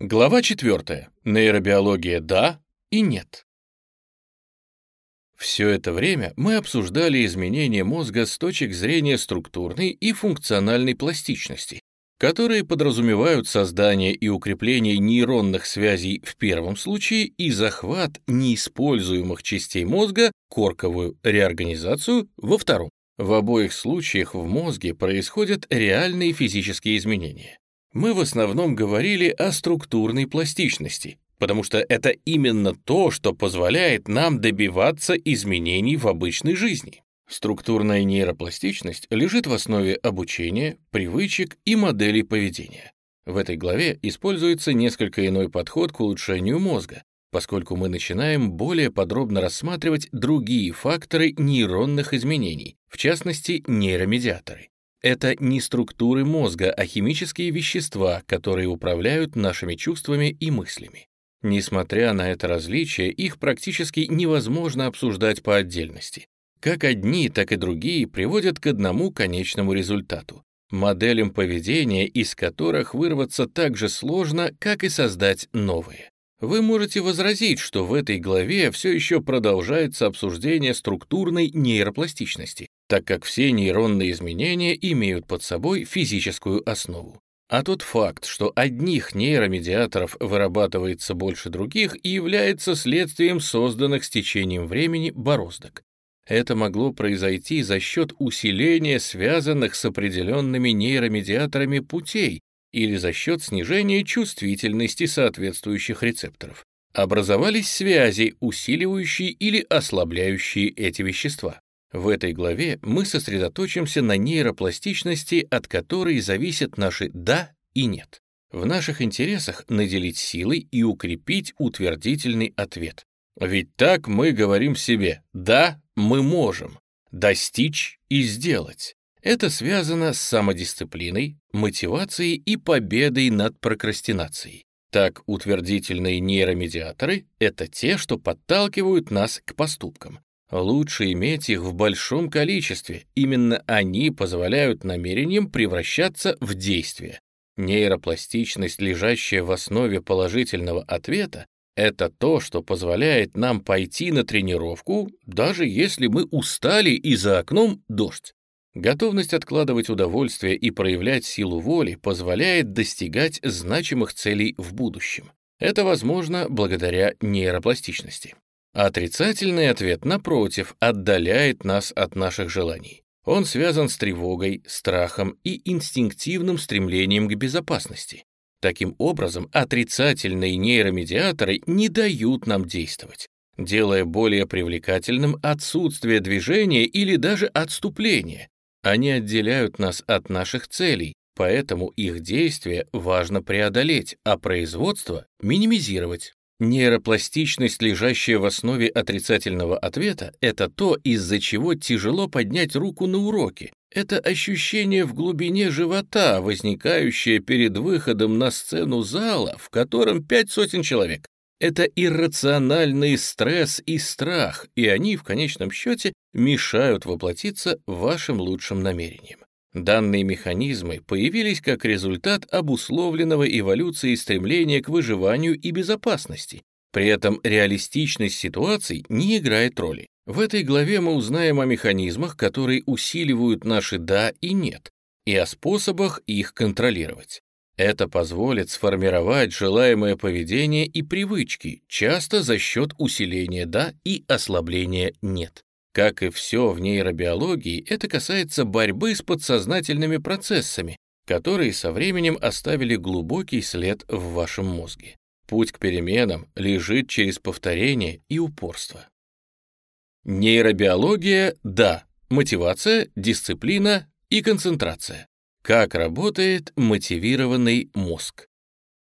Глава 4. Нейробиология «да» и «нет». Все это время мы обсуждали изменения мозга с точек зрения структурной и функциональной пластичности, которые подразумевают создание и укрепление нейронных связей в первом случае и захват неиспользуемых частей мозга, корковую реорганизацию, во втором. В обоих случаях в мозге происходят реальные физические изменения мы в основном говорили о структурной пластичности, потому что это именно то, что позволяет нам добиваться изменений в обычной жизни. Структурная нейропластичность лежит в основе обучения, привычек и моделей поведения. В этой главе используется несколько иной подход к улучшению мозга, поскольку мы начинаем более подробно рассматривать другие факторы нейронных изменений, в частности нейромедиаторы. Это не структуры мозга, а химические вещества, которые управляют нашими чувствами и мыслями. Несмотря на это различие, их практически невозможно обсуждать по отдельности. Как одни, так и другие приводят к одному конечному результату — моделям поведения, из которых вырваться так же сложно, как и создать новые. Вы можете возразить, что в этой главе все еще продолжается обсуждение структурной нейропластичности, так как все нейронные изменения имеют под собой физическую основу. А тот факт, что одних нейромедиаторов вырабатывается больше других, и является следствием созданных с течением времени бороздок. Это могло произойти за счет усиления связанных с определенными нейромедиаторами путей, или за счет снижения чувствительности соответствующих рецепторов. Образовались связи, усиливающие или ослабляющие эти вещества. В этой главе мы сосредоточимся на нейропластичности, от которой зависят наши «да» и «нет». В наших интересах наделить силой и укрепить утвердительный ответ. Ведь так мы говорим себе «да, мы можем», «достичь» и «сделать». Это связано с самодисциплиной, мотивацией и победой над прокрастинацией. Так, утвердительные нейромедиаторы — это те, что подталкивают нас к поступкам. Лучше иметь их в большом количестве, именно они позволяют намерениям превращаться в действие. Нейропластичность, лежащая в основе положительного ответа, это то, что позволяет нам пойти на тренировку, даже если мы устали и за окном дождь. Готовность откладывать удовольствие и проявлять силу воли позволяет достигать значимых целей в будущем. Это возможно благодаря нейропластичности. Отрицательный ответ, напротив, отдаляет нас от наших желаний. Он связан с тревогой, страхом и инстинктивным стремлением к безопасности. Таким образом, отрицательные нейромедиаторы не дают нам действовать, делая более привлекательным отсутствие движения или даже отступления, они отделяют нас от наших целей, поэтому их действие важно преодолеть, а производство — минимизировать. Нейропластичность, лежащая в основе отрицательного ответа, это то, из-за чего тяжело поднять руку на уроке. Это ощущение в глубине живота, возникающее перед выходом на сцену зала, в котором пять сотен человек. Это иррациональный стресс и страх, и они в конечном счете мешают воплотиться вашим лучшим намерениям. Данные механизмы появились как результат обусловленного эволюцией стремления к выживанию и безопасности. При этом реалистичность ситуаций не играет роли. В этой главе мы узнаем о механизмах, которые усиливают наши «да» и «нет», и о способах их контролировать. Это позволит сформировать желаемое поведение и привычки, часто за счет усиления «да» и ослабления «нет». Как и все в нейробиологии, это касается борьбы с подсознательными процессами, которые со временем оставили глубокий след в вашем мозге. Путь к переменам лежит через повторение и упорство. Нейробиология — да, мотивация, дисциплина и концентрация. Как работает мотивированный мозг?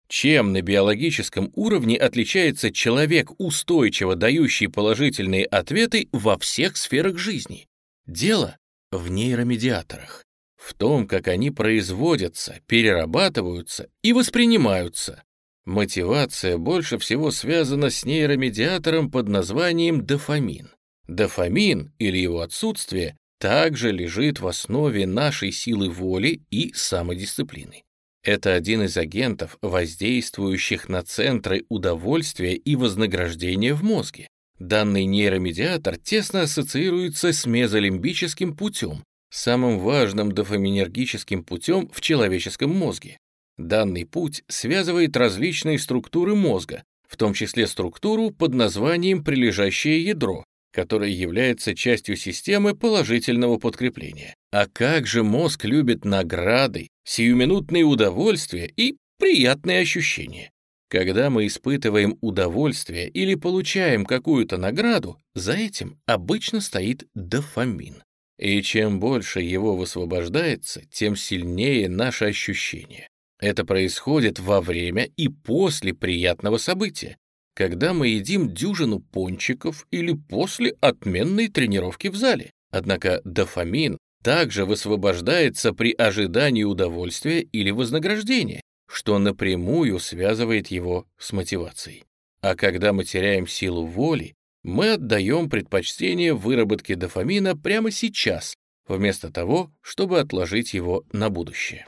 Чем на биологическом уровне отличается человек, устойчиво дающий положительные ответы во всех сферах жизни? Дело в нейромедиаторах, в том, как они производятся, перерабатываются и воспринимаются. Мотивация больше всего связана с нейромедиатором под названием дофамин. Дофамин или его отсутствие также лежит в основе нашей силы воли и самодисциплины. Это один из агентов, воздействующих на центры удовольствия и вознаграждения в мозге. Данный нейромедиатор тесно ассоциируется с мезолимбическим путем, самым важным дофаминергическим путем в человеческом мозге. Данный путь связывает различные структуры мозга, в том числе структуру под названием прилежащее ядро, которое является частью системы положительного подкрепления. А как же мозг любит награды, сиюминутные удовольствия и приятные ощущения. Когда мы испытываем удовольствие или получаем какую-то награду, за этим обычно стоит дофамин. И чем больше его высвобождается, тем сильнее наше ощущение. Это происходит во время и после приятного события, когда мы едим дюжину пончиков или после отменной тренировки в зале. Однако дофамин также высвобождается при ожидании удовольствия или вознаграждения, что напрямую связывает его с мотивацией. А когда мы теряем силу воли, мы отдаем предпочтение выработке дофамина прямо сейчас, вместо того, чтобы отложить его на будущее.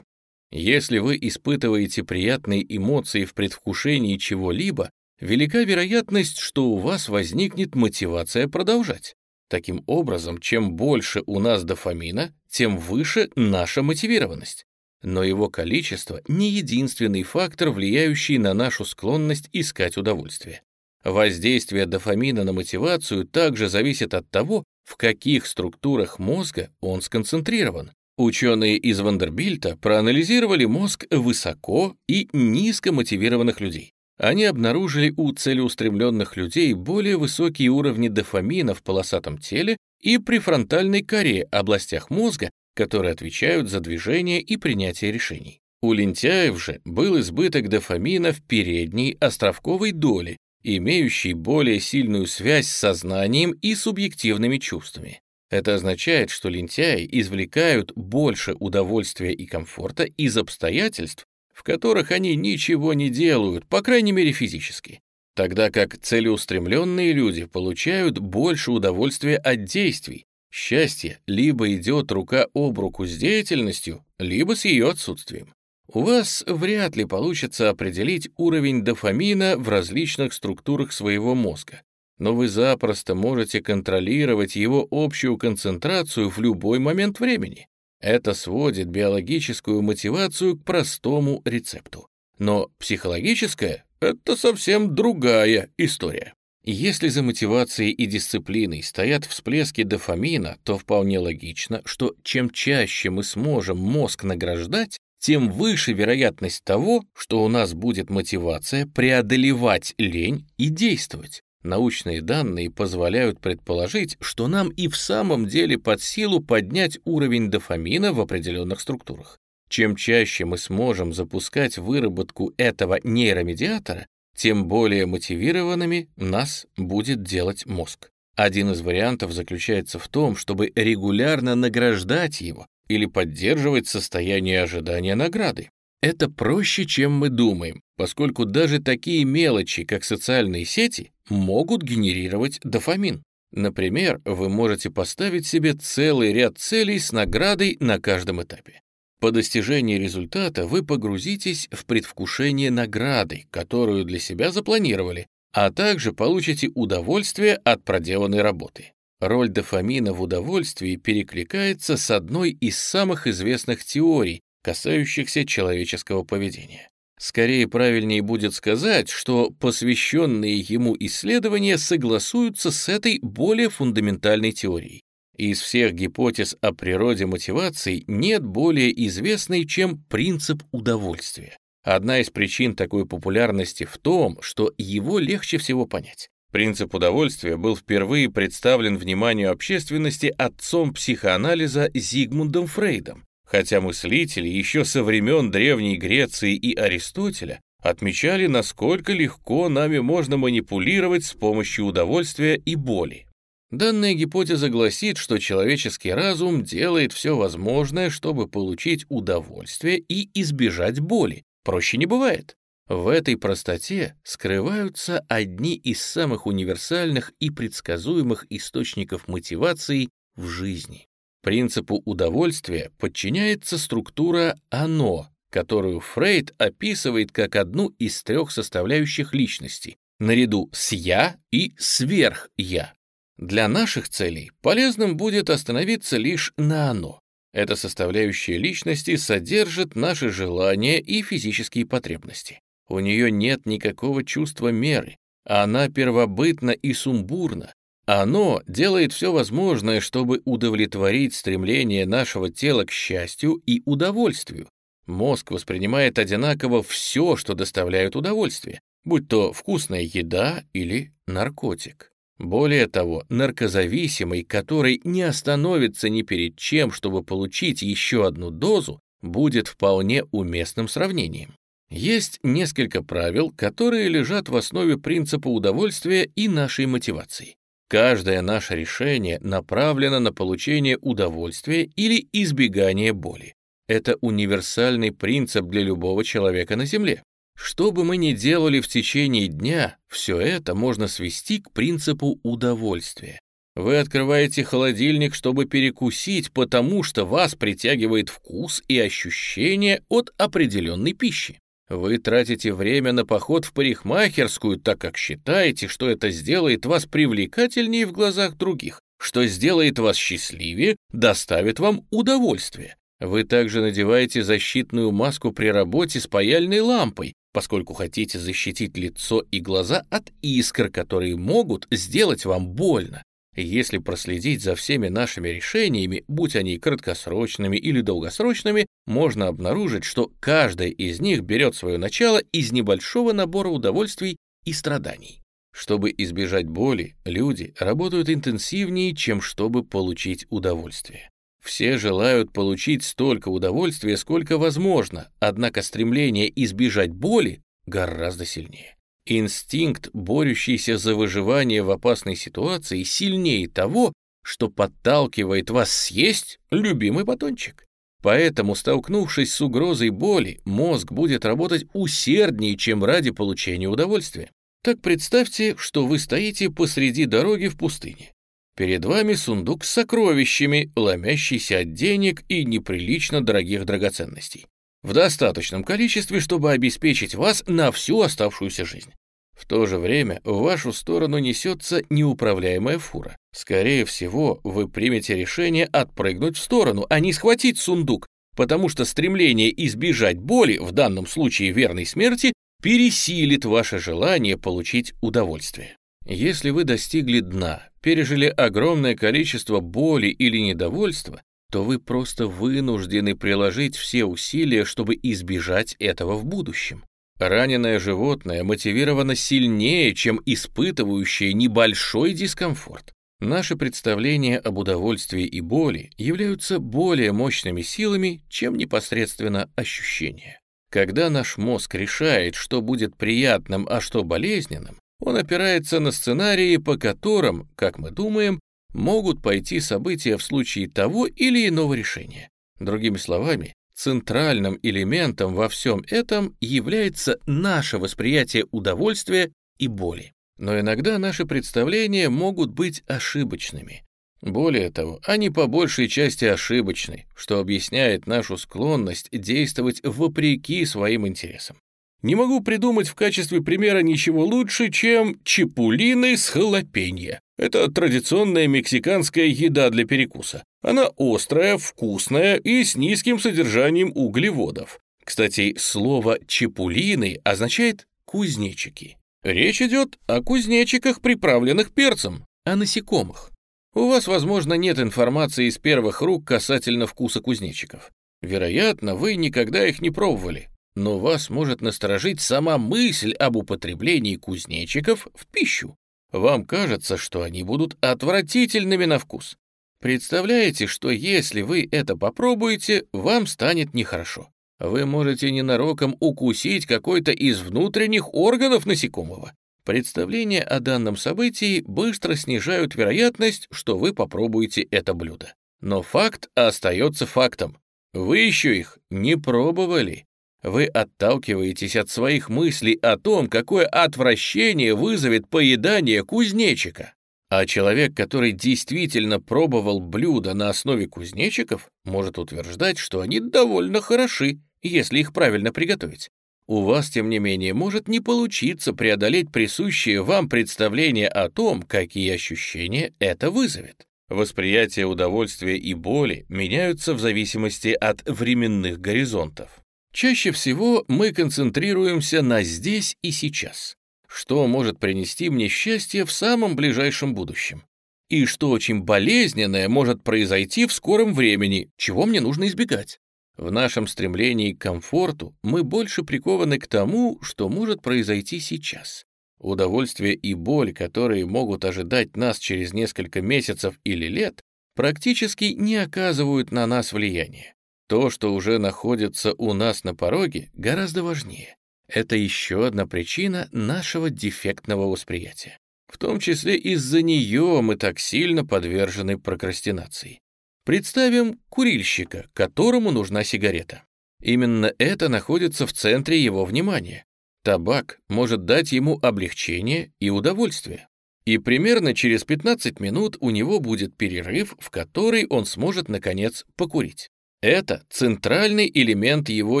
Если вы испытываете приятные эмоции в предвкушении чего-либо, велика вероятность, что у вас возникнет мотивация продолжать. Таким образом, чем больше у нас дофамина, тем выше наша мотивированность. Но его количество не единственный фактор, влияющий на нашу склонность искать удовольствие. Воздействие дофамина на мотивацию также зависит от того, в каких структурах мозга он сконцентрирован. Ученые из Вандербильта проанализировали мозг высоко и низко мотивированных людей они обнаружили у целеустремленных людей более высокие уровни дофамина в полосатом теле и префронтальной коре, областях мозга, которые отвечают за движение и принятие решений. У лентяев же был избыток дофамина в передней островковой доле, имеющей более сильную связь с сознанием и субъективными чувствами. Это означает, что лентяи извлекают больше удовольствия и комфорта из обстоятельств, в которых они ничего не делают, по крайней мере физически, тогда как целеустремленные люди получают больше удовольствия от действий. Счастье либо идет рука об руку с деятельностью, либо с ее отсутствием. У вас вряд ли получится определить уровень дофамина в различных структурах своего мозга, но вы запросто можете контролировать его общую концентрацию в любой момент времени. Это сводит биологическую мотивацию к простому рецепту. Но психологическая — это совсем другая история. Если за мотивацией и дисциплиной стоят всплески дофамина, то вполне логично, что чем чаще мы сможем мозг награждать, тем выше вероятность того, что у нас будет мотивация преодолевать лень и действовать. Научные данные позволяют предположить, что нам и в самом деле под силу поднять уровень дофамина в определенных структурах. Чем чаще мы сможем запускать выработку этого нейромедиатора, тем более мотивированными нас будет делать мозг. Один из вариантов заключается в том, чтобы регулярно награждать его или поддерживать состояние ожидания награды. Это проще, чем мы думаем, поскольку даже такие мелочи, как социальные сети, могут генерировать дофамин. Например, вы можете поставить себе целый ряд целей с наградой на каждом этапе. По достижении результата вы погрузитесь в предвкушение награды, которую для себя запланировали, а также получите удовольствие от проделанной работы. Роль дофамина в удовольствии перекликается с одной из самых известных теорий, касающихся человеческого поведения. Скорее правильнее будет сказать, что посвященные ему исследования согласуются с этой более фундаментальной теорией. Из всех гипотез о природе мотиваций нет более известной, чем принцип удовольствия. Одна из причин такой популярности в том, что его легче всего понять. Принцип удовольствия был впервые представлен вниманию общественности отцом психоанализа Зигмундом Фрейдом, хотя мыслители еще со времен Древней Греции и Аристотеля отмечали, насколько легко нами можно манипулировать с помощью удовольствия и боли. Данная гипотеза гласит, что человеческий разум делает все возможное, чтобы получить удовольствие и избежать боли. Проще не бывает. В этой простоте скрываются одни из самых универсальных и предсказуемых источников мотивации в жизни. Принципу удовольствия подчиняется структура «оно», которую Фрейд описывает как одну из трех составляющих личности, наряду с «я» и «сверх-я». Для наших целей полезным будет остановиться лишь на «оно». Эта составляющая личности содержит наши желания и физические потребности. У нее нет никакого чувства меры, она первобытна и сумбурна. Оно делает все возможное, чтобы удовлетворить стремление нашего тела к счастью и удовольствию. Мозг воспринимает одинаково все, что доставляет удовольствие, будь то вкусная еда или наркотик. Более того, наркозависимый, который не остановится ни перед чем, чтобы получить еще одну дозу, будет вполне уместным сравнением. Есть несколько правил, которые лежат в основе принципа удовольствия и нашей мотивации. Каждое наше решение направлено на получение удовольствия или избегание боли. Это универсальный принцип для любого человека на Земле. Что бы мы ни делали в течение дня, все это можно свести к принципу удовольствия. Вы открываете холодильник, чтобы перекусить, потому что вас притягивает вкус и ощущение от определенной пищи. Вы тратите время на поход в парикмахерскую, так как считаете, что это сделает вас привлекательнее в глазах других, что сделает вас счастливее, доставит вам удовольствие. Вы также надеваете защитную маску при работе с паяльной лампой, поскольку хотите защитить лицо и глаза от искр, которые могут сделать вам больно. Если проследить за всеми нашими решениями, будь они краткосрочными или долгосрочными, можно обнаружить, что каждая из них берет свое начало из небольшого набора удовольствий и страданий. Чтобы избежать боли, люди работают интенсивнее, чем чтобы получить удовольствие. Все желают получить столько удовольствия, сколько возможно, однако стремление избежать боли гораздо сильнее. Инстинкт, борющийся за выживание в опасной ситуации, сильнее того, что подталкивает вас съесть любимый батончик. Поэтому, столкнувшись с угрозой боли, мозг будет работать усерднее, чем ради получения удовольствия. Так представьте, что вы стоите посреди дороги в пустыне. Перед вами сундук с сокровищами, ломящийся от денег и неприлично дорогих драгоценностей. В достаточном количестве, чтобы обеспечить вас на всю оставшуюся жизнь. В то же время в вашу сторону несется неуправляемая фура. Скорее всего, вы примете решение отпрыгнуть в сторону, а не схватить сундук, потому что стремление избежать боли, в данном случае верной смерти, пересилит ваше желание получить удовольствие. Если вы достигли дна, пережили огромное количество боли или недовольства, то вы просто вынуждены приложить все усилия, чтобы избежать этого в будущем. Раненое животное мотивировано сильнее, чем испытывающее небольшой дискомфорт. Наши представления об удовольствии и боли являются более мощными силами, чем непосредственно ощущения. Когда наш мозг решает, что будет приятным, а что болезненным, он опирается на сценарии, по которым, как мы думаем, могут пойти события в случае того или иного решения. Другими словами, центральным элементом во всем этом является наше восприятие удовольствия и боли. Но иногда наши представления могут быть ошибочными. Более того, они по большей части ошибочны, что объясняет нашу склонность действовать вопреки своим интересам. Не могу придумать в качестве примера ничего лучше, чем чепулины с халапеньо. Это традиционная мексиканская еда для перекуса. Она острая, вкусная и с низким содержанием углеводов. Кстати, слово «чепулины» означает «кузнечики». Речь идет о кузнечиках, приправленных перцем, о насекомых. У вас, возможно, нет информации из первых рук касательно вкуса кузнечиков. Вероятно, вы никогда их не пробовали, но вас может насторожить сама мысль об употреблении кузнечиков в пищу. Вам кажется, что они будут отвратительными на вкус. Представляете, что если вы это попробуете, вам станет нехорошо. Вы можете ненароком укусить какой-то из внутренних органов насекомого. Представления о данном событии быстро снижают вероятность, что вы попробуете это блюдо. Но факт остается фактом. Вы еще их не пробовали. Вы отталкиваетесь от своих мыслей о том, какое отвращение вызовет поедание кузнечика. А человек, который действительно пробовал блюда на основе кузнечиков, может утверждать, что они довольно хороши если их правильно приготовить. У вас, тем не менее, может не получиться преодолеть присущее вам представление о том, какие ощущения это вызовет. Восприятие удовольствия и боли меняются в зависимости от временных горизонтов. Чаще всего мы концентрируемся на здесь и сейчас. Что может принести мне счастье в самом ближайшем будущем? И что очень болезненное может произойти в скором времени, чего мне нужно избегать? В нашем стремлении к комфорту мы больше прикованы к тому, что может произойти сейчас. Удовольствие и боль, которые могут ожидать нас через несколько месяцев или лет, практически не оказывают на нас влияния. То, что уже находится у нас на пороге, гораздо важнее. Это еще одна причина нашего дефектного восприятия. В том числе из-за нее мы так сильно подвержены прокрастинации. Представим курильщика, которому нужна сигарета. Именно это находится в центре его внимания. Табак может дать ему облегчение и удовольствие. И примерно через 15 минут у него будет перерыв, в который он сможет, наконец, покурить. Это центральный элемент его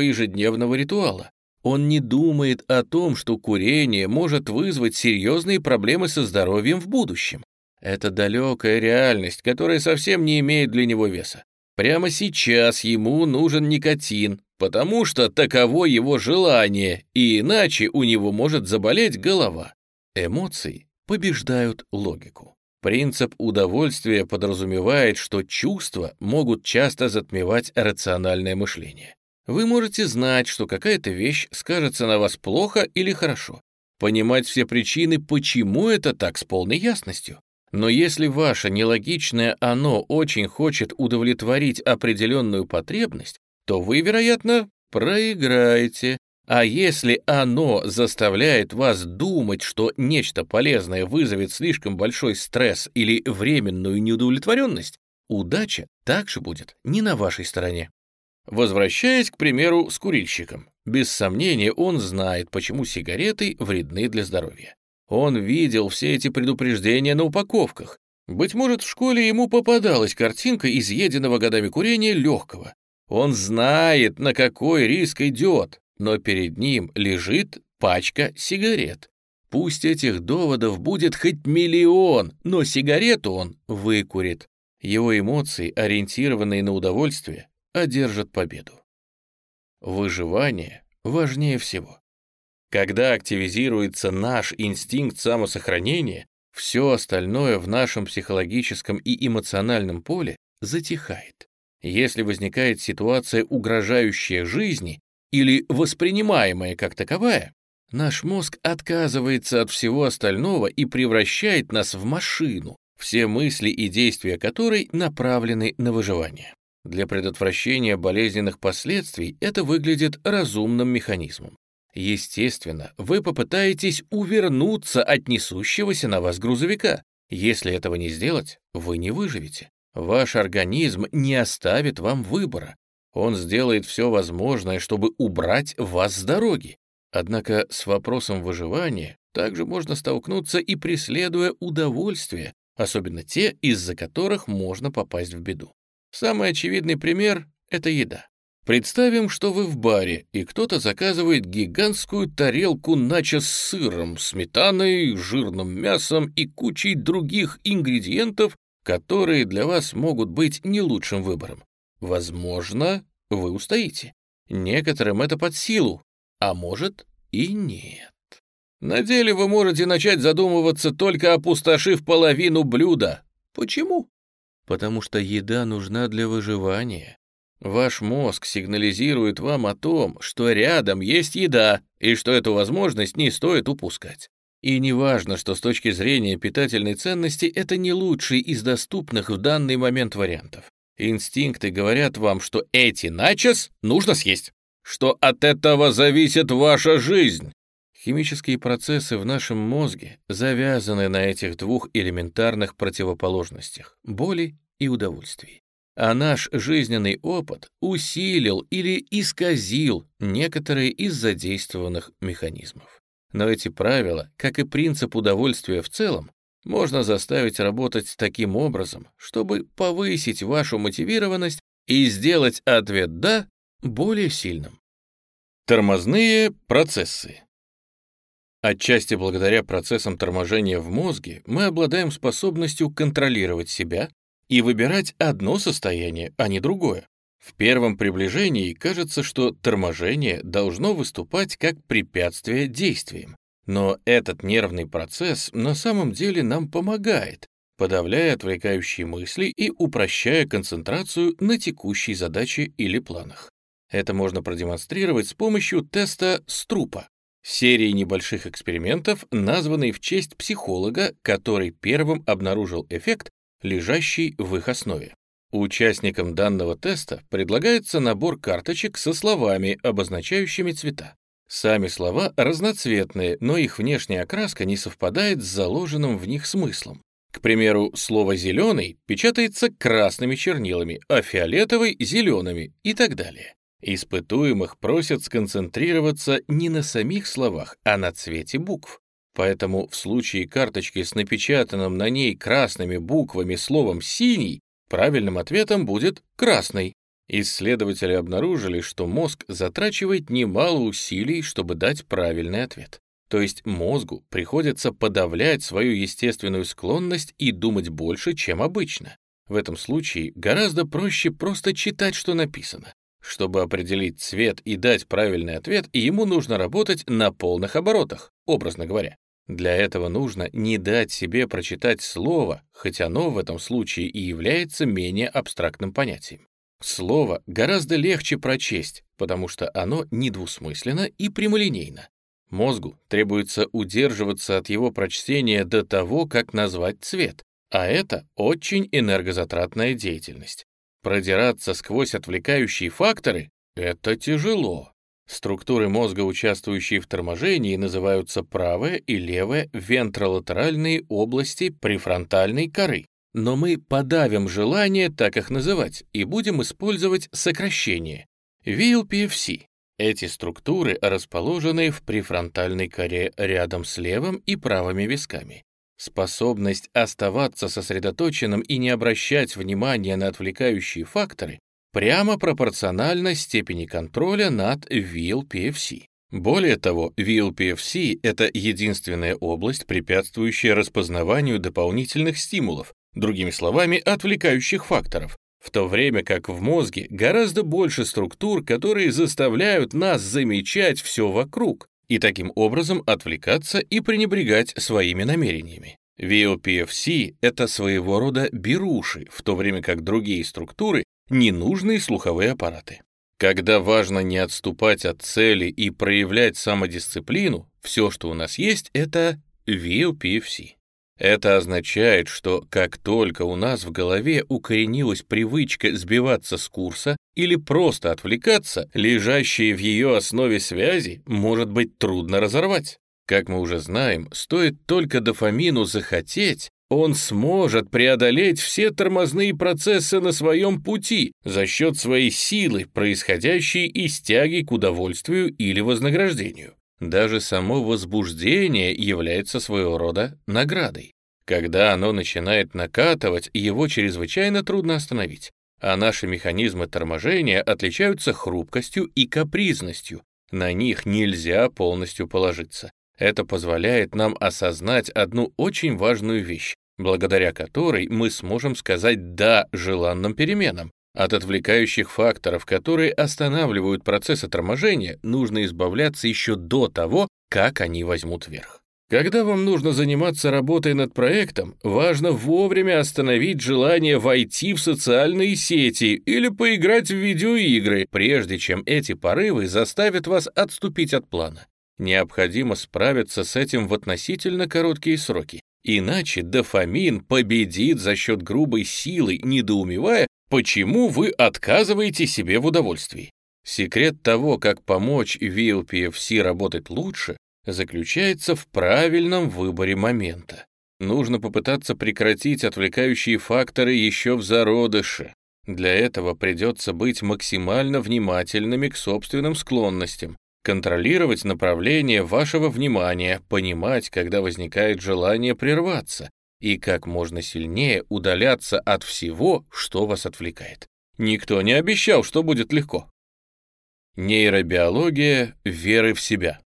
ежедневного ритуала. Он не думает о том, что курение может вызвать серьезные проблемы со здоровьем в будущем. Это далекая реальность, которая совсем не имеет для него веса. Прямо сейчас ему нужен никотин, потому что таково его желание, и иначе у него может заболеть голова. Эмоции побеждают логику. Принцип удовольствия подразумевает, что чувства могут часто затмевать рациональное мышление. Вы можете знать, что какая-то вещь скажется на вас плохо или хорошо, понимать все причины, почему это так с полной ясностью. Но если ваше нелогичное «оно» очень хочет удовлетворить определенную потребность, то вы, вероятно, проиграете. А если оно заставляет вас думать, что нечто полезное вызовет слишком большой стресс или временную неудовлетворенность, удача также будет не на вашей стороне. Возвращаясь, к примеру, с курильщиком. Без сомнения, он знает, почему сигареты вредны для здоровья. Он видел все эти предупреждения на упаковках. Быть может, в школе ему попадалась картинка изъеденного годами курения легкого. Он знает, на какой риск идет, но перед ним лежит пачка сигарет. Пусть этих доводов будет хоть миллион, но сигарету он выкурит. Его эмоции, ориентированные на удовольствие, одержат победу. Выживание важнее всего. Когда активизируется наш инстинкт самосохранения, все остальное в нашем психологическом и эмоциональном поле затихает. Если возникает ситуация, угрожающая жизни или воспринимаемая как таковая, наш мозг отказывается от всего остального и превращает нас в машину, все мысли и действия которой направлены на выживание. Для предотвращения болезненных последствий это выглядит разумным механизмом. Естественно, вы попытаетесь увернуться от несущегося на вас грузовика. Если этого не сделать, вы не выживете. Ваш организм не оставит вам выбора. Он сделает все возможное, чтобы убрать вас с дороги. Однако с вопросом выживания также можно столкнуться и преследуя удовольствие, особенно те, из-за которых можно попасть в беду. Самый очевидный пример — это еда. Представим, что вы в баре, и кто-то заказывает гигантскую тарелку начо с сыром, сметаной, жирным мясом и кучей других ингредиентов, которые для вас могут быть не лучшим выбором. Возможно, вы устоите. Некоторым это под силу, а может и нет. На деле вы можете начать задумываться, только опустошив половину блюда. Почему? Потому что еда нужна для выживания. Ваш мозг сигнализирует вам о том, что рядом есть еда, и что эту возможность не стоит упускать. И не важно, что с точки зрения питательной ценности это не лучший из доступных в данный момент вариантов. Инстинкты говорят вам, что эти начос нужно съесть, что от этого зависит ваша жизнь. Химические процессы в нашем мозге завязаны на этих двух элементарных противоположностях — боли и удовольствии а наш жизненный опыт усилил или исказил некоторые из задействованных механизмов. Но эти правила, как и принцип удовольствия в целом, можно заставить работать таким образом, чтобы повысить вашу мотивированность и сделать ответ «да» более сильным. Тормозные процессы. Отчасти благодаря процессам торможения в мозге мы обладаем способностью контролировать себя и выбирать одно состояние, а не другое. В первом приближении кажется, что торможение должно выступать как препятствие действиям. Но этот нервный процесс на самом деле нам помогает, подавляя отвлекающие мысли и упрощая концентрацию на текущей задаче или планах. Это можно продемонстрировать с помощью теста Струпа, серии небольших экспериментов, названной в честь психолога, который первым обнаружил эффект, лежащий в их основе. Участникам данного теста предлагается набор карточек со словами, обозначающими цвета. Сами слова разноцветные, но их внешняя окраска не совпадает с заложенным в них смыслом. К примеру, слово «зеленый» печатается красными чернилами, а фиолетовый — зелеными и так далее. Испытуемых просят сконцентрироваться не на самих словах, а на цвете букв. Поэтому в случае карточки с напечатанным на ней красными буквами словом «синий» правильным ответом будет «красный». Исследователи обнаружили, что мозг затрачивает немало усилий, чтобы дать правильный ответ. То есть мозгу приходится подавлять свою естественную склонность и думать больше, чем обычно. В этом случае гораздо проще просто читать, что написано. Чтобы определить цвет и дать правильный ответ, ему нужно работать на полных оборотах, образно говоря. Для этого нужно не дать себе прочитать слово, хоть оно в этом случае и является менее абстрактным понятием. Слово гораздо легче прочесть, потому что оно недвусмысленно и прямолинейно. Мозгу требуется удерживаться от его прочтения до того, как назвать цвет, а это очень энергозатратная деятельность. Продираться сквозь отвлекающие факторы — это тяжело. Структуры мозга, участвующие в торможении, называются правая и левая вентролатеральные области префронтальной коры. Но мы подавим желание так их называть и будем использовать сокращение VLPFC. Эти структуры расположены в префронтальной коре рядом с левым и правыми висками. Способность оставаться сосредоточенным и не обращать внимания на отвлекающие факторы прямо пропорциональна степени контроля над VLPFC. Более того, VLPFC — это единственная область, препятствующая распознаванию дополнительных стимулов, другими словами, отвлекающих факторов, в то время как в мозге гораздо больше структур, которые заставляют нас замечать все вокруг, и таким образом отвлекаться и пренебрегать своими намерениями. VOPFC — это своего рода беруши, в то время как другие структуры — ненужные слуховые аппараты. Когда важно не отступать от цели и проявлять самодисциплину, все, что у нас есть, это VOPFC. Это означает, что как только у нас в голове укоренилась привычка сбиваться с курса или просто отвлекаться, лежащие в ее основе связи может быть трудно разорвать. Как мы уже знаем, стоит только дофамину захотеть, он сможет преодолеть все тормозные процессы на своем пути за счет своей силы, происходящей из тяги к удовольствию или вознаграждению. Даже само возбуждение является своего рода наградой. Когда оно начинает накатывать, его чрезвычайно трудно остановить, а наши механизмы торможения отличаются хрупкостью и капризностью. На них нельзя полностью положиться. Это позволяет нам осознать одну очень важную вещь, благодаря которой мы сможем сказать «да» желанным переменам, от отвлекающих факторов, которые останавливают процессы торможения, нужно избавляться еще до того, как они возьмут верх. Когда вам нужно заниматься работой над проектом, важно вовремя остановить желание войти в социальные сети или поиграть в видеоигры, прежде чем эти порывы заставят вас отступить от плана. Необходимо справиться с этим в относительно короткие сроки. Иначе дофамин победит за счет грубой силы, недоумевая, Почему вы отказываете себе в удовольствии? Секрет того, как помочь VLPFC работать лучше, заключается в правильном выборе момента. Нужно попытаться прекратить отвлекающие факторы еще в зародыше. Для этого придется быть максимально внимательными к собственным склонностям, контролировать направление вашего внимания, понимать, когда возникает желание прерваться, и как можно сильнее удаляться от всего, что вас отвлекает. Никто не обещал, что будет легко. Нейробиология веры в себя.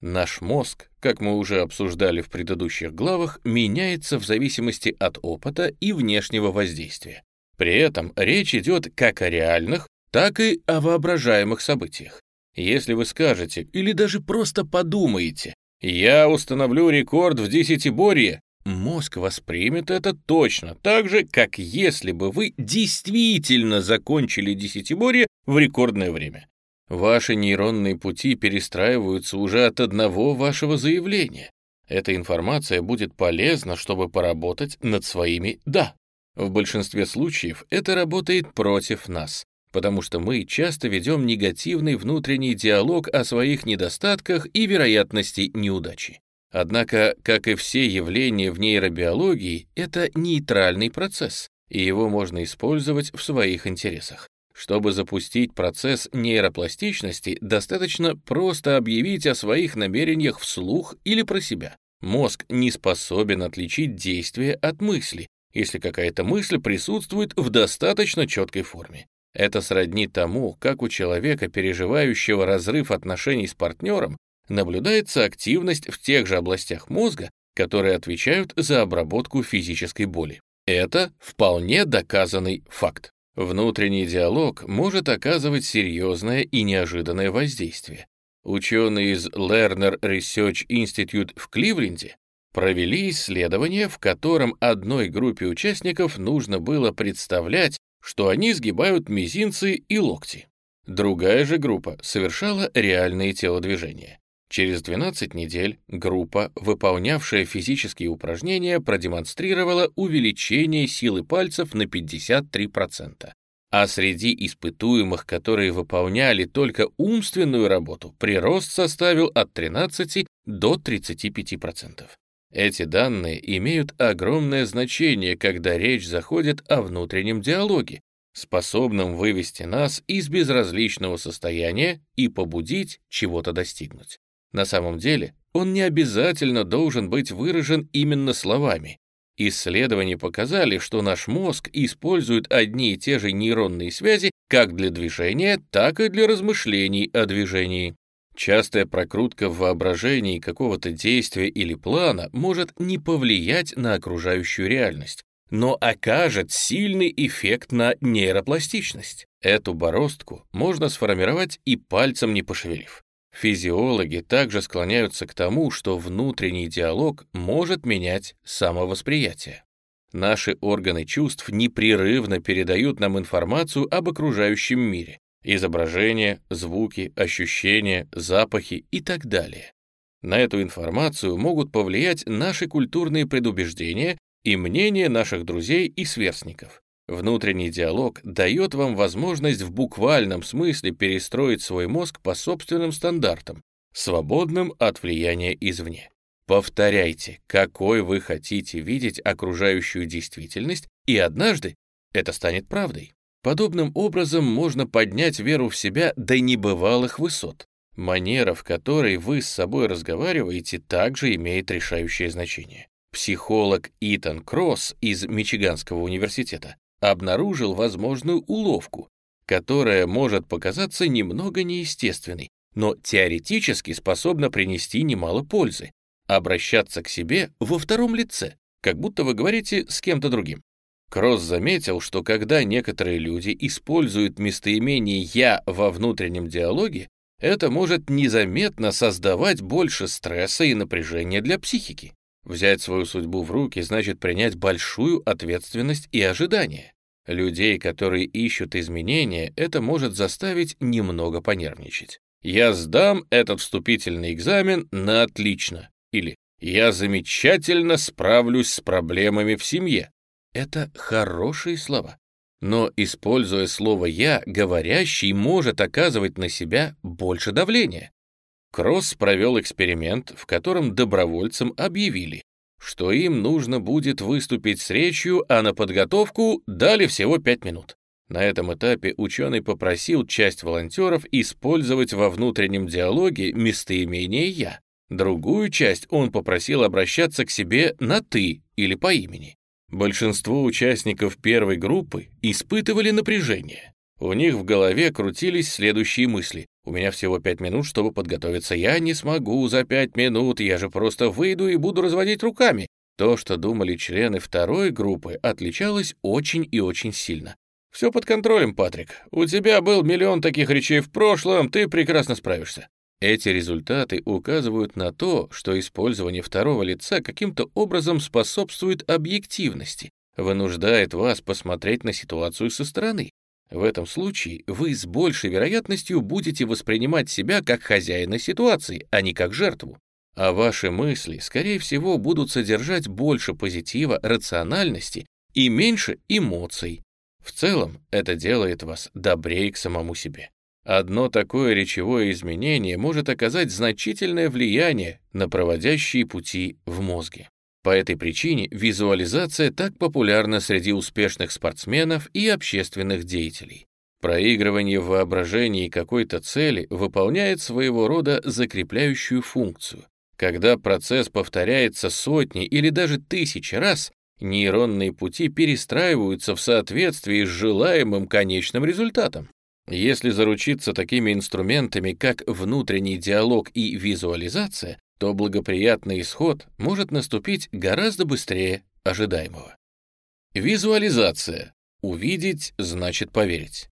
Наш мозг, как мы уже обсуждали в предыдущих главах, меняется в зависимости от опыта и внешнего воздействия. При этом речь идет как о реальных, так и о воображаемых событиях. Если вы скажете или даже просто подумаете, я установлю рекорд в десятиборье, Мозг воспримет это точно, так же, как если бы вы действительно закончили десятиборье в рекордное время. Ваши нейронные пути перестраиваются уже от одного вашего заявления. Эта информация будет полезна, чтобы поработать над своими «да». В большинстве случаев это работает против нас, потому что мы часто ведем негативный внутренний диалог о своих недостатках и вероятности неудачи. Однако, как и все явления в нейробиологии, это нейтральный процесс, и его можно использовать в своих интересах. Чтобы запустить процесс нейропластичности, достаточно просто объявить о своих намерениях вслух или про себя. Мозг не способен отличить действие от мысли, если какая-то мысль присутствует в достаточно четкой форме. Это сродни тому, как у человека, переживающего разрыв отношений с партнером, наблюдается активность в тех же областях мозга, которые отвечают за обработку физической боли. Это вполне доказанный факт. Внутренний диалог может оказывать серьезное и неожиданное воздействие. Ученые из Lerner Research Institute в Кливленде провели исследование, в котором одной группе участников нужно было представлять, что они сгибают мизинцы и локти. Другая же группа совершала реальные телодвижения. Через 12 недель группа, выполнявшая физические упражнения, продемонстрировала увеличение силы пальцев на 53%. А среди испытуемых, которые выполняли только умственную работу, прирост составил от 13 до 35%. Эти данные имеют огромное значение, когда речь заходит о внутреннем диалоге, способном вывести нас из безразличного состояния и побудить чего-то достигнуть. На самом деле, он не обязательно должен быть выражен именно словами. Исследования показали, что наш мозг использует одни и те же нейронные связи как для движения, так и для размышлений о движении. Частая прокрутка в воображении какого-то действия или плана может не повлиять на окружающую реальность, но окажет сильный эффект на нейропластичность. Эту бороздку можно сформировать и пальцем не пошевелив. Физиологи также склоняются к тому, что внутренний диалог может менять самовосприятие. Наши органы чувств непрерывно передают нам информацию об окружающем мире, изображения, звуки, ощущения, запахи и так далее. На эту информацию могут повлиять наши культурные предубеждения и мнения наших друзей и сверстников. Внутренний диалог дает вам возможность в буквальном смысле перестроить свой мозг по собственным стандартам, свободным от влияния извне. Повторяйте, какой вы хотите видеть окружающую действительность, и однажды это станет правдой. Подобным образом можно поднять веру в себя до небывалых высот. Манера, в которой вы с собой разговариваете, также имеет решающее значение. Психолог Итан Кросс из Мичиганского университета обнаружил возможную уловку, которая может показаться немного неестественной, но теоретически способна принести немало пользы. Обращаться к себе во втором лице, как будто вы говорите с кем-то другим. Кросс заметил, что когда некоторые люди используют местоимение «я» во внутреннем диалоге, это может незаметно создавать больше стресса и напряжения для психики. Взять свою судьбу в руки значит принять большую ответственность и ожидание. Людей, которые ищут изменения, это может заставить немного понервничать. «Я сдам этот вступительный экзамен на отлично» или «Я замечательно справлюсь с проблемами в семье». Это хорошие слова. Но, используя слово «я», говорящий может оказывать на себя больше давления. Кросс провел эксперимент, в котором добровольцам объявили, что им нужно будет выступить с речью, а на подготовку дали всего 5 минут. На этом этапе ученый попросил часть волонтеров использовать во внутреннем диалоге местоимение «я». Другую часть он попросил обращаться к себе на «ты» или по имени. Большинство участников первой группы испытывали напряжение. У них в голове крутились следующие мысли. «У меня всего пять минут, чтобы подготовиться. Я не смогу за пять минут, я же просто выйду и буду разводить руками». То, что думали члены второй группы, отличалось очень и очень сильно. «Все под контролем, Патрик. У тебя был миллион таких речей в прошлом, ты прекрасно справишься». Эти результаты указывают на то, что использование второго лица каким-то образом способствует объективности, вынуждает вас посмотреть на ситуацию со стороны. В этом случае вы с большей вероятностью будете воспринимать себя как хозяина ситуации, а не как жертву. А ваши мысли, скорее всего, будут содержать больше позитива, рациональности и меньше эмоций. В целом, это делает вас добрее к самому себе. Одно такое речевое изменение может оказать значительное влияние на проводящие пути в мозге. По этой причине визуализация так популярна среди успешных спортсменов и общественных деятелей. Проигрывание в воображении какой-то цели выполняет своего рода закрепляющую функцию. Когда процесс повторяется сотни или даже тысячи раз, нейронные пути перестраиваются в соответствии с желаемым конечным результатом. Если заручиться такими инструментами, как внутренний диалог и визуализация, то благоприятный исход может наступить гораздо быстрее ожидаемого. Визуализация. Увидеть значит поверить.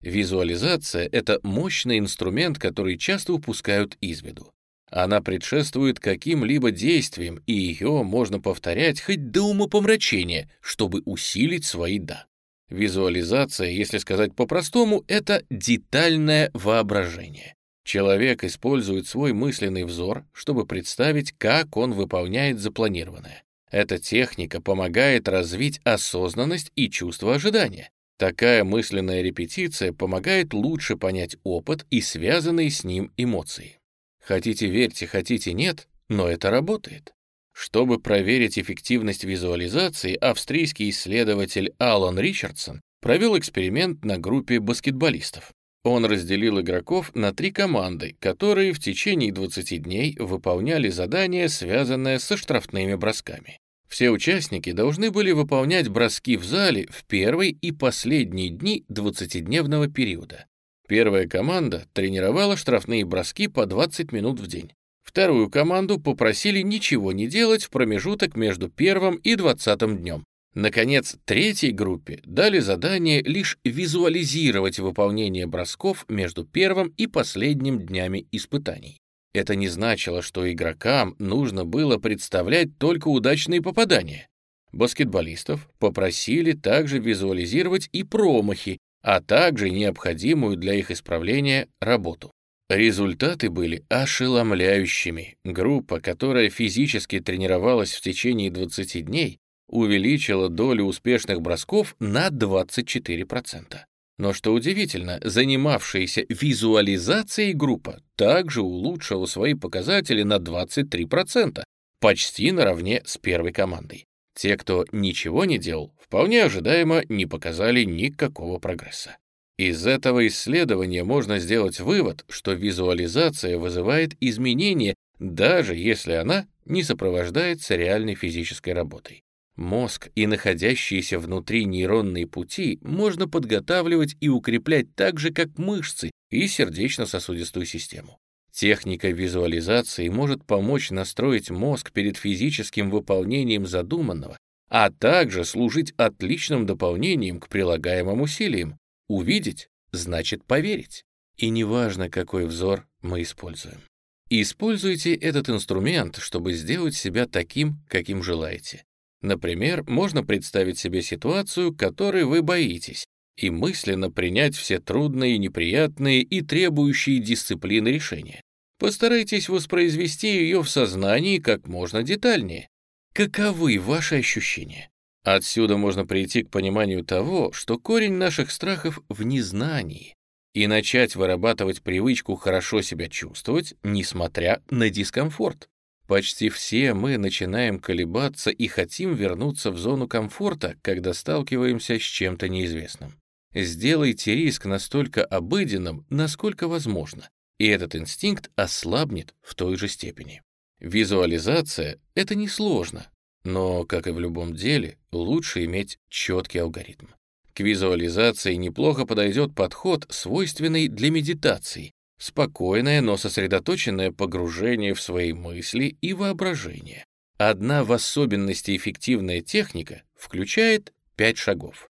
Визуализация — это мощный инструмент, который часто упускают из виду. Она предшествует каким-либо действиям, и ее можно повторять хоть до умопомрачения, чтобы усилить свои «да». Визуализация, если сказать по-простому, это детальное воображение. Человек использует свой мысленный взор, чтобы представить, как он выполняет запланированное. Эта техника помогает развить осознанность и чувство ожидания. Такая мысленная репетиция помогает лучше понять опыт и связанные с ним эмоции. Хотите верьте, хотите нет, но это работает. Чтобы проверить эффективность визуализации, австрийский исследователь Алан Ричардсон провел эксперимент на группе баскетболистов. Он разделил игроков на три команды, которые в течение 20 дней выполняли задания, связанные со штрафными бросками. Все участники должны были выполнять броски в зале в первые и последние дни 20-дневного периода. Первая команда тренировала штрафные броски по 20 минут в день. Вторую команду попросили ничего не делать в промежуток между первым и двадцатым днем. Наконец, третьей группе дали задание лишь визуализировать выполнение бросков между первым и последним днями испытаний. Это не значило, что игрокам нужно было представлять только удачные попадания. Баскетболистов попросили также визуализировать и промахи, а также необходимую для их исправления работу. Результаты были ошеломляющими. Группа, которая физически тренировалась в течение 20 дней, увеличила долю успешных бросков на 24%. Но что удивительно, занимавшаяся визуализацией группа также улучшила свои показатели на 23%, почти наравне с первой командой. Те, кто ничего не делал, вполне ожидаемо не показали никакого прогресса. Из этого исследования можно сделать вывод, что визуализация вызывает изменения, даже если она не сопровождается реальной физической работой. Мозг и находящиеся внутри нейронные пути можно подготавливать и укреплять так же, как мышцы и сердечно-сосудистую систему. Техника визуализации может помочь настроить мозг перед физическим выполнением задуманного, а также служить отличным дополнением к прилагаемым усилиям, Увидеть значит поверить. И неважно, какой взор мы используем. Используйте этот инструмент, чтобы сделать себя таким, каким желаете. Например, можно представить себе ситуацию, которой вы боитесь, и мысленно принять все трудные, неприятные и требующие дисциплины решения. Постарайтесь воспроизвести ее в сознании как можно детальнее. Каковы ваши ощущения? Отсюда можно прийти к пониманию того, что корень наших страхов в незнании, и начать вырабатывать привычку хорошо себя чувствовать, несмотря на дискомфорт. Почти все мы начинаем колебаться и хотим вернуться в зону комфорта, когда сталкиваемся с чем-то неизвестным. Сделайте риск настолько обыденным, насколько возможно, и этот инстинкт ослабнет в той же степени. Визуализация — это несложно, но, как и в любом деле, лучше иметь четкий алгоритм. К визуализации неплохо подойдет подход, свойственный для медитации, спокойное, но сосредоточенное погружение в свои мысли и воображение. Одна в особенности эффективная техника включает пять шагов.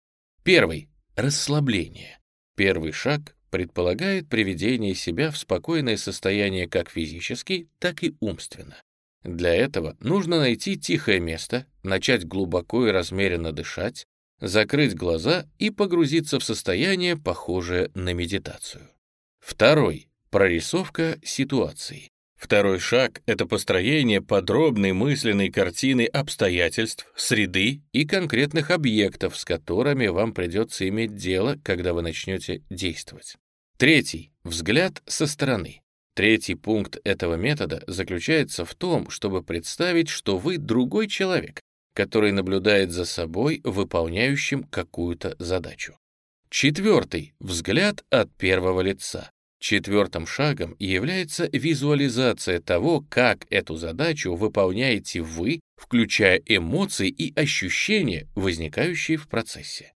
Первый — расслабление. Первый шаг предполагает приведение себя в спокойное состояние как физически, так и умственно. Для этого нужно найти тихое место, начать глубоко и размеренно дышать, закрыть глаза и погрузиться в состояние, похожее на медитацию. Второй — прорисовка ситуации. Второй шаг — это построение подробной мысленной картины обстоятельств, среды и конкретных объектов, с которыми вам придется иметь дело, когда вы начнете действовать. Третий — взгляд со стороны. Третий пункт этого метода заключается в том, чтобы представить, что вы другой человек, который наблюдает за собой, выполняющим какую-то задачу. Четвертый — взгляд от первого лица. Четвертым шагом является визуализация того, как эту задачу выполняете вы, включая эмоции и ощущения, возникающие в процессе.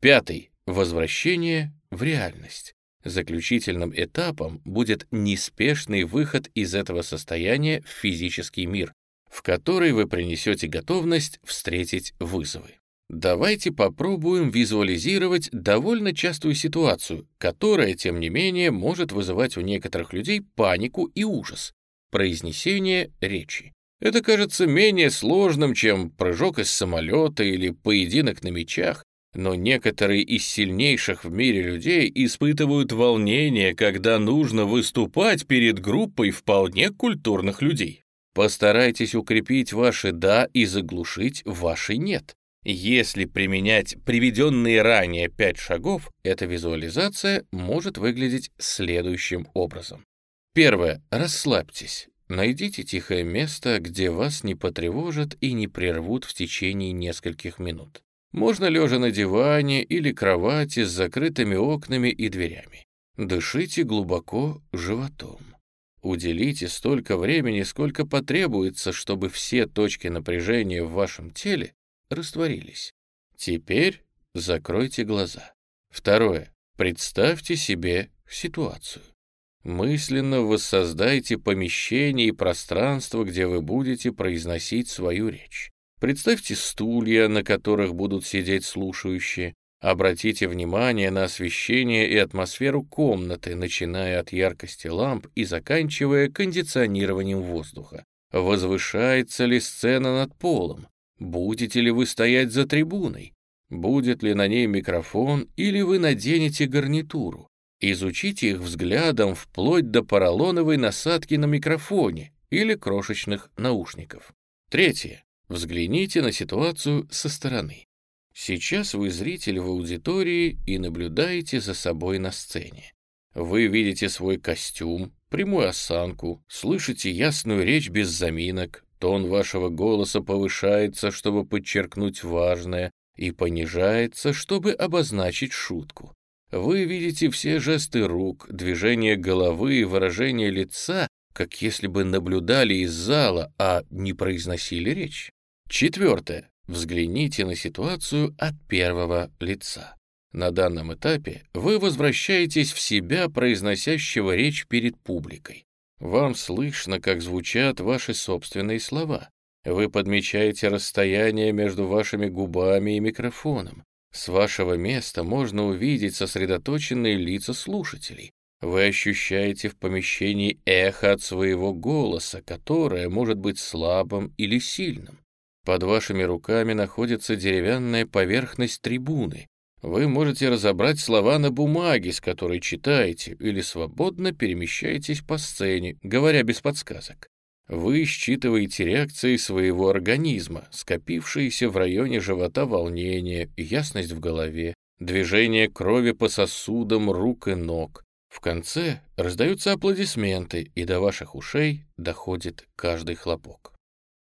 Пятый — возвращение в реальность. Заключительным этапом будет неспешный выход из этого состояния в физический мир, в который вы принесете готовность встретить вызовы. Давайте попробуем визуализировать довольно частую ситуацию, которая, тем не менее, может вызывать у некоторых людей панику и ужас. Произнесение речи. Это кажется менее сложным, чем прыжок из самолета или поединок на мечах, но некоторые из сильнейших в мире людей испытывают волнение, когда нужно выступать перед группой вполне культурных людей. Постарайтесь укрепить ваши «да» и заглушить ваши «нет». Если применять приведенные ранее пять шагов, эта визуализация может выглядеть следующим образом. Первое. Расслабьтесь. Найдите тихое место, где вас не потревожат и не прервут в течение нескольких минут. Можно лежа на диване или кровати с закрытыми окнами и дверями. Дышите глубоко животом. Уделите столько времени, сколько потребуется, чтобы все точки напряжения в вашем теле растворились. Теперь закройте глаза. Второе. Представьте себе ситуацию. Мысленно воссоздайте помещение и пространство, где вы будете произносить свою речь. Представьте стулья, на которых будут сидеть слушающие. Обратите внимание на освещение и атмосферу комнаты, начиная от яркости ламп и заканчивая кондиционированием воздуха. Возвышается ли сцена над полом? Будете ли вы стоять за трибуной? Будет ли на ней микрофон или вы наденете гарнитуру? Изучите их взглядом вплоть до поролоновой насадки на микрофоне или крошечных наушников. Третье. Взгляните на ситуацию со стороны. Сейчас вы зритель в аудитории и наблюдаете за собой на сцене. Вы видите свой костюм, прямую осанку, слышите ясную речь без заминок, тон вашего голоса повышается, чтобы подчеркнуть важное, и понижается, чтобы обозначить шутку. Вы видите все жесты рук, движения головы и выражение лица, как если бы наблюдали из зала, а не произносили речь. Четвертое. Взгляните на ситуацию от первого лица. На данном этапе вы возвращаетесь в себя, произносящего речь перед публикой. Вам слышно, как звучат ваши собственные слова. Вы подмечаете расстояние между вашими губами и микрофоном. С вашего места можно увидеть сосредоточенные лица слушателей. Вы ощущаете в помещении эхо от своего голоса, которое может быть слабым или сильным. Под вашими руками находится деревянная поверхность трибуны. Вы можете разобрать слова на бумаге, с которой читаете, или свободно перемещаетесь по сцене, говоря без подсказок. Вы считываете реакции своего организма, скопившиеся в районе живота волнение, ясность в голове, движение крови по сосудам рук и ног. В конце раздаются аплодисменты, и до ваших ушей доходит каждый хлопок.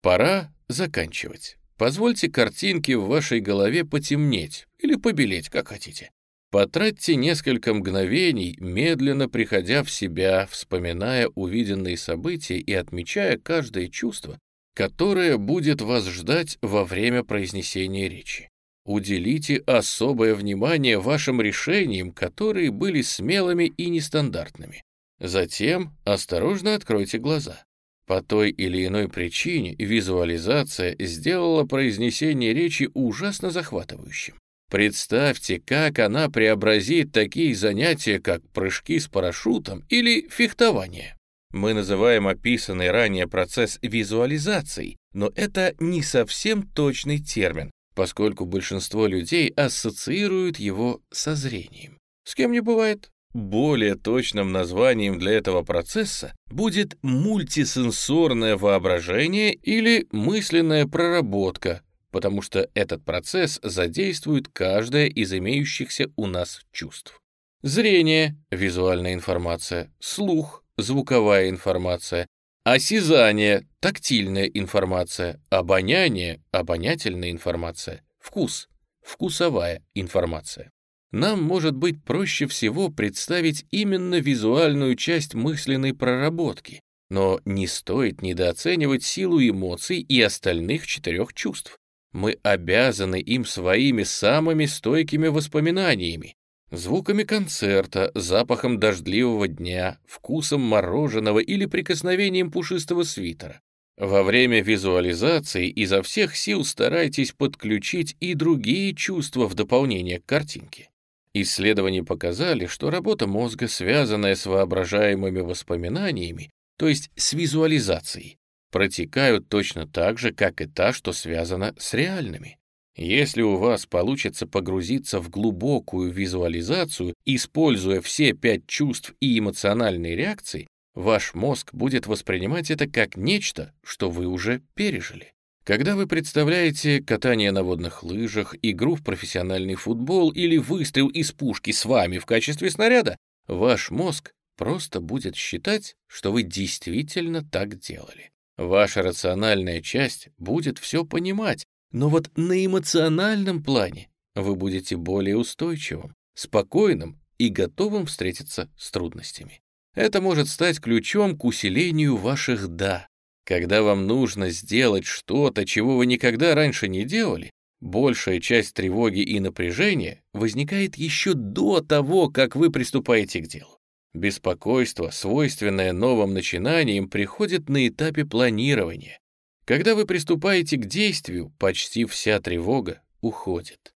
Пора заканчивать. Позвольте картинке в вашей голове потемнеть или побелеть, как хотите. Потратьте несколько мгновений, медленно приходя в себя, вспоминая увиденные события и отмечая каждое чувство, которое будет вас ждать во время произнесения речи. уделите особое внимание вашим решениям, которые были смелыми и нестандартными. Затем осторожно откройте глаза. По той или иной причине визуализация сделала произнесение речи ужасно захватывающим. Представьте, как она преобразит такие занятия, как прыжки с парашютом или фехтование. Мы называем описанный ранее процесс визуализацией, но это не совсем точный термин, поскольку большинство людей ассоциируют его со зрением. С кем не бывает. Более точным названием для этого процесса будет мультисенсорное воображение или мысленная проработка, потому что этот процесс задействует каждое из имеющихся у нас чувств. Зрение — визуальная информация, слух — звуковая информация, осязание — тактильная информация, обоняние — обонятельная информация, вкус — вкусовая информация. Нам может быть проще всего представить именно визуальную часть мысленной проработки, но не стоит недооценивать силу эмоций и остальных четырех чувств. Мы обязаны им своими самыми стойкими воспоминаниями, звуками концерта, запахом дождливого дня, вкусом мороженого или прикосновением пушистого свитера. Во время визуализации изо всех сил старайтесь подключить и другие чувства в дополнение к картинке. Исследования показали, что работа мозга, связанная с воображаемыми воспоминаниями, то есть с визуализацией, протекают точно так же, как и та, что связана с реальными. Если у вас получится погрузиться в глубокую визуализацию, используя все пять чувств и эмоциональные реакции, ваш мозг будет воспринимать это как нечто, что вы уже пережили. Когда вы представляете катание на водных лыжах, игру в профессиональный футбол или выстрел из пушки с вами в качестве снаряда, ваш мозг просто будет считать, что вы действительно так делали. Ваша рациональная часть будет все понимать, но вот на эмоциональном плане вы будете более устойчивым, спокойным и готовым встретиться с трудностями. Это может стать ключом к усилению ваших «да», когда вам нужно сделать что-то, чего вы никогда раньше не делали, большая часть тревоги и напряжения возникает еще до того, как вы приступаете к делу. Беспокойство, свойственное новым начинаниям, приходит на этапе планирования. Когда вы приступаете к действию, почти вся тревога уходит.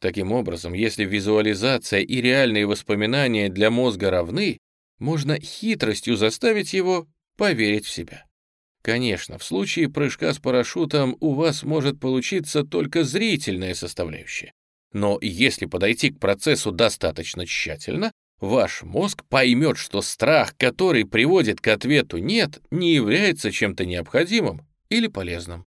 Таким образом, если визуализация и реальные воспоминания для мозга равны, можно хитростью заставить его поверить в себя. Конечно, в случае прыжка с парашютом у вас может получиться только зрительная составляющая. Но если подойти к процессу достаточно тщательно, ваш мозг поймет, что страх, который приводит к ответу «нет», не является чем-то необходимым или полезным.